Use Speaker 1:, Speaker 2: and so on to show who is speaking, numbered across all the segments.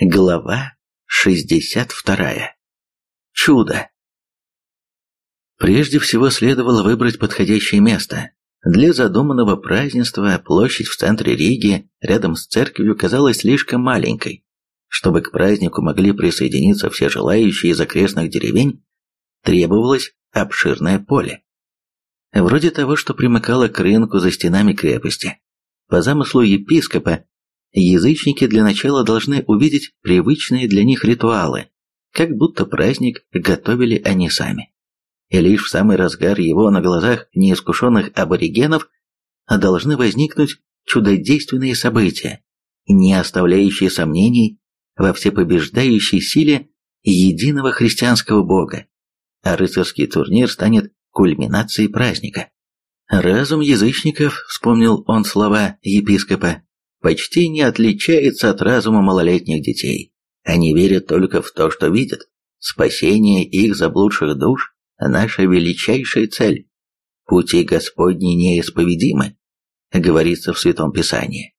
Speaker 1: Глава 62. Чудо. Прежде всего следовало выбрать подходящее место. Для задуманного празднества площадь в центре Риги, рядом с церковью, казалась слишком маленькой. Чтобы к празднику могли присоединиться все желающие из окрестных деревень, требовалось обширное поле. Вроде того, что примыкало к рынку за стенами крепости. По замыслу епископа, язычники для начала должны увидеть привычные для них ритуалы, как будто праздник готовили они сами. И лишь в самый разгар его на глазах неискушенных аборигенов должны возникнуть чудодейственные события, не оставляющие сомнений во всепобеждающей силе единого христианского бога, а рыцарский турнир станет кульминацией праздника. Разум язычников, вспомнил он слова епископа, почти не отличается от разума малолетних детей. Они верят только в то, что видят. Спасение их заблудших душ – наша величайшая цель. Пути Господни неисповедимы, говорится в Святом Писании.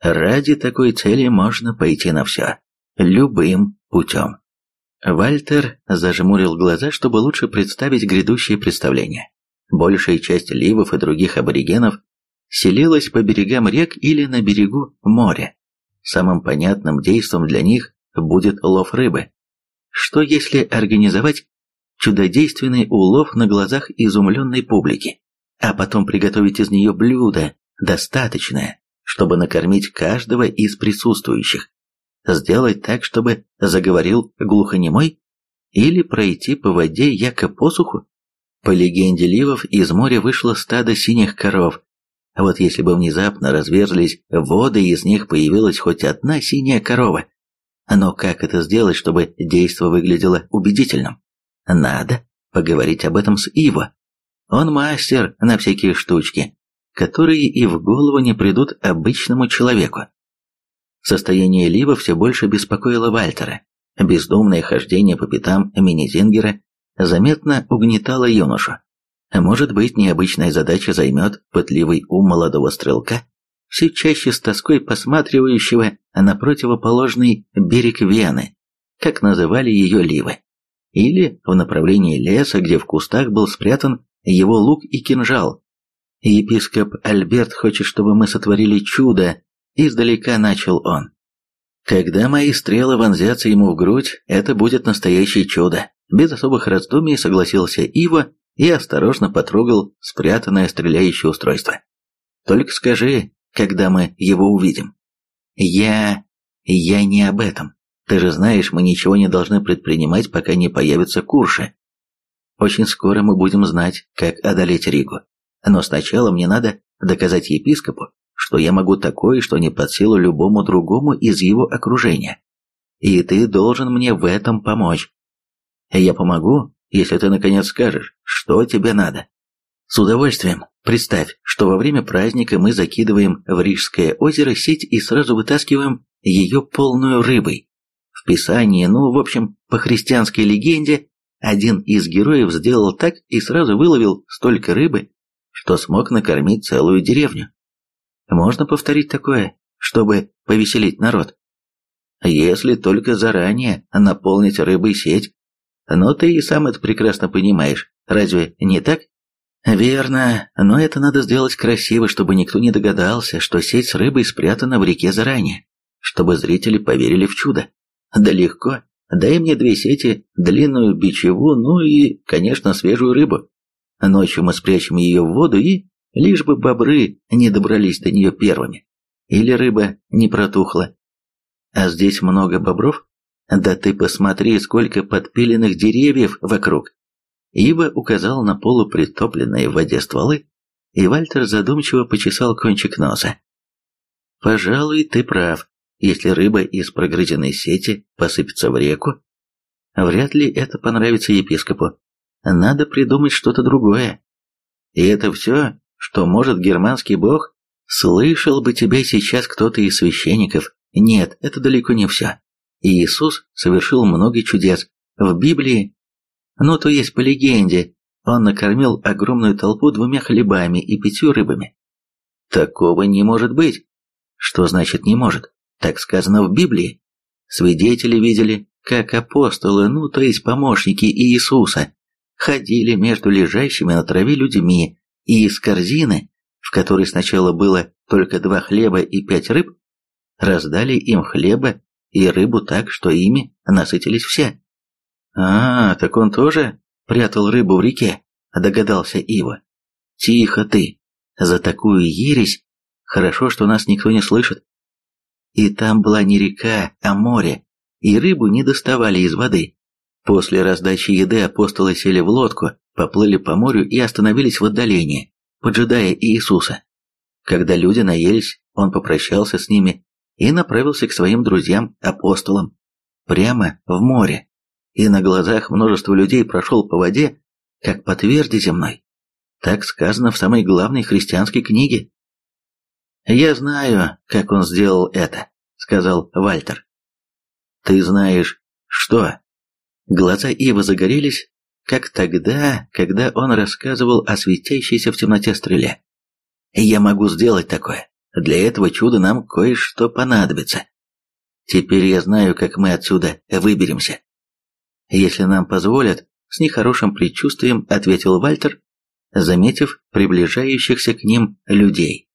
Speaker 1: Ради такой цели можно пойти на все, любым путем. Вальтер зажмурил глаза, чтобы лучше представить грядущее представление. Большая часть ливов и других аборигенов селилась по берегам рек или на берегу моря. Самым понятным действом для них будет лов рыбы. Что если организовать чудодейственный улов на глазах изумленной публики, а потом приготовить из нее блюдо, достаточное, чтобы накормить каждого из присутствующих? Сделать так, чтобы заговорил глухонемой? Или пройти по воде яко посуху? По легенде Ливов, из моря вышло стадо синих коров, а вот если бы внезапно разверзлись воды, и из них появилась хоть одна синяя корова. Но как это сделать, чтобы действо выглядело убедительным? Надо поговорить об этом с Иво. Он мастер на всякие штучки, которые и в голову не придут обычному человеку. Состояние Лива все больше беспокоило Вальтера. Бездумное хождение по пятам Минизингера заметно угнетало юношу. А может быть, необычная задача займет пытливый ум молодого стрелка, все чаще с тоской посматривающего на противоположный берег Вены, как называли ее Ливы, или в направлении леса, где в кустах был спрятан его лук и кинжал. Епископ Альберт хочет, чтобы мы сотворили чудо, издалека начал он. Когда мои стрелы вонзятся ему в грудь, это будет настоящее чудо. Без особых раздумий согласился Ива и осторожно потрогал спрятанное стреляющее устройство. «Только скажи, когда мы его увидим». «Я... я не об этом. Ты же знаешь, мы ничего не должны предпринимать, пока не появится Курши. Очень скоро мы будем знать, как одолеть Ригу. Но сначала мне надо доказать епископу, что я могу такое, что не под силу любому другому из его окружения. И ты должен мне в этом помочь. Я помогу, если ты наконец скажешь, что тебе надо. С удовольствием. Представь, что во время праздника мы закидываем в Рижское озеро сеть и сразу вытаскиваем ее полную рыбой. В Писании, ну, в общем, по христианской легенде, один из героев сделал так и сразу выловил столько рыбы, что смог накормить целую деревню. Можно повторить такое, чтобы повеселить народ? Если только заранее наполнить рыбой сеть но ты и сам это прекрасно понимаешь, разве не так? Верно, но это надо сделать красиво, чтобы никто не догадался, что сеть с рыбой спрятана в реке заранее, чтобы зрители поверили в чудо. Да легко. Дай мне две сети, длинную бичеву, ну и, конечно, свежую рыбу. Ночью мы спрячем ее в воду и, лишь бы бобры не добрались до нее первыми. Или рыба не протухла. А здесь много бобров? Да ты посмотри, сколько подпиленных деревьев вокруг. Ива указал на полупритопленные в воде стволы, и Вальтер задумчиво почесал кончик носа. «Пожалуй, ты прав. Если рыба из прогрызенной сети посыпется в реку, вряд ли это понравится епископу. Надо придумать что-то другое. И это все, что может германский бог? Слышал бы тебя сейчас кто-то из священников. Нет, это далеко не все. Иисус совершил много чудес. В Библии, ну то есть по легенде, он накормил огромную толпу двумя хлебами и пятью рыбами. Такого не может быть. Что значит не может? Так сказано в Библии. Свидетели видели, как апостолы, ну то есть помощники Иисуса, ходили между лежащими на траве людьми и из корзины, в которой сначала было только два хлеба и пять рыб, раздали им хлеба и рыбу так, что ими насытились все. «А, так он тоже прятал рыбу в реке», — догадался Ива. «Тихо ты! За такую ересь хорошо, что нас никто не слышит». И там была не река, а море, и рыбу не доставали из воды. После раздачи еды апостолы сели в лодку, поплыли по морю и остановились в отдалении, поджидая Иисуса. Когда люди наелись, он попрощался с ними и направился к своим друзьям-апостолам, прямо в море, и на глазах множества людей прошел по воде, как по тверди земной. Так сказано в самой главной христианской книге. «Я знаю, как он сделал это», — сказал Вальтер. «Ты знаешь, что?» Глаза Ива загорелись, как тогда, когда он рассказывал о светящейся в темноте стреле. «Я могу сделать такое. Для этого чуда нам кое-что понадобится. Теперь я знаю, как мы отсюда выберемся». «Если нам позволят», — с нехорошим предчувствием ответил Вальтер, заметив приближающихся к ним людей.